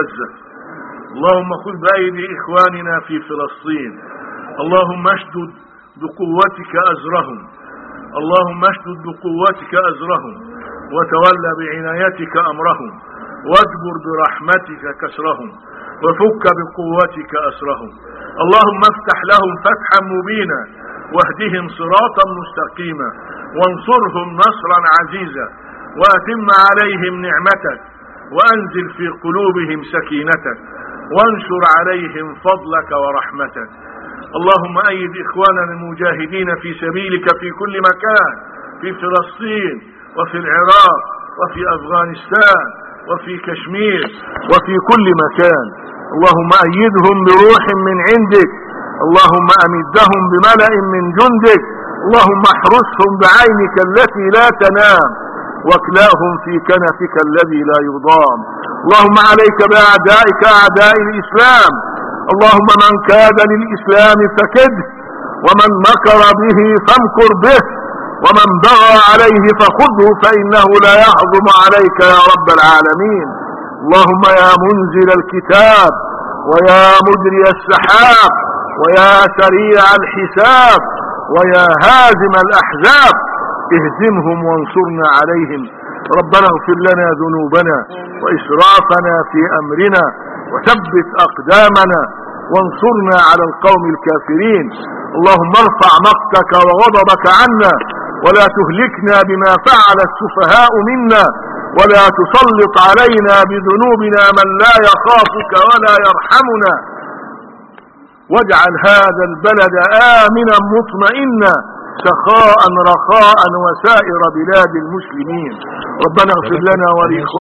غزة اللهم خذ بأيدي إخواننا في فلسطين. اللهم اشدد بقوتك أزرهم. اللهم اشدد بقوتك أزرهم. وتولى بعنايتك أمرهم. واجبر برحمتك كسرهم. وفك بقوتك أسرهم. اللهم افتح لهم فتحا مبينا. واهدهم صراطا مستقيما. وانصرهم نصرا عزيزا. وأتم عليهم نعمتك. وأنزل في قلوبهم سكينتك وانشر عليهم فضلك ورحمتك. اللهم أيد إخواننا المجاهدين في سبيلك في كل مكان في فلسطين وفي العراق وفي أفغانستان وفي كشمير وفي كل مكان. اللهم أيدهم بروح من عندك. اللهم أمدهم بملأ من جندك. اللهم احرسهم بعينك التي لا تنام. واكلاهم في كنفك الذي لا يضام. اللهم عليك بأعدائك أعداء الإسلام. اللهم من كاد للإسلام فكده ومن مكر به فامكر به ومن بغى عليه فخذه فإنه لا يعظم عليك يا رب العالمين. اللهم يا منزل الكتاب ويا مجري السحاب ويا سريع الحساب ويا هازم الأحزاب اهزمهم وانصرنا عليهم. ربنا اغفر لنا ذنوبنا وإسرافنا في أمرنا وثبت أقدامنا وانصرنا على القوم الكافرين. اللهم ارفع مقتك وغضبك عنا ولا تهلكنا بما فعل السفهاء منا ولا تسلط علينا بذنوبنا من لا يخافك ولا يرحمنا. واجعل هذا البلد آمنا مطمئنا. سخاء رخاء وسائر بلاد المسلمين. ربنا اغفر لنا ولإخواننا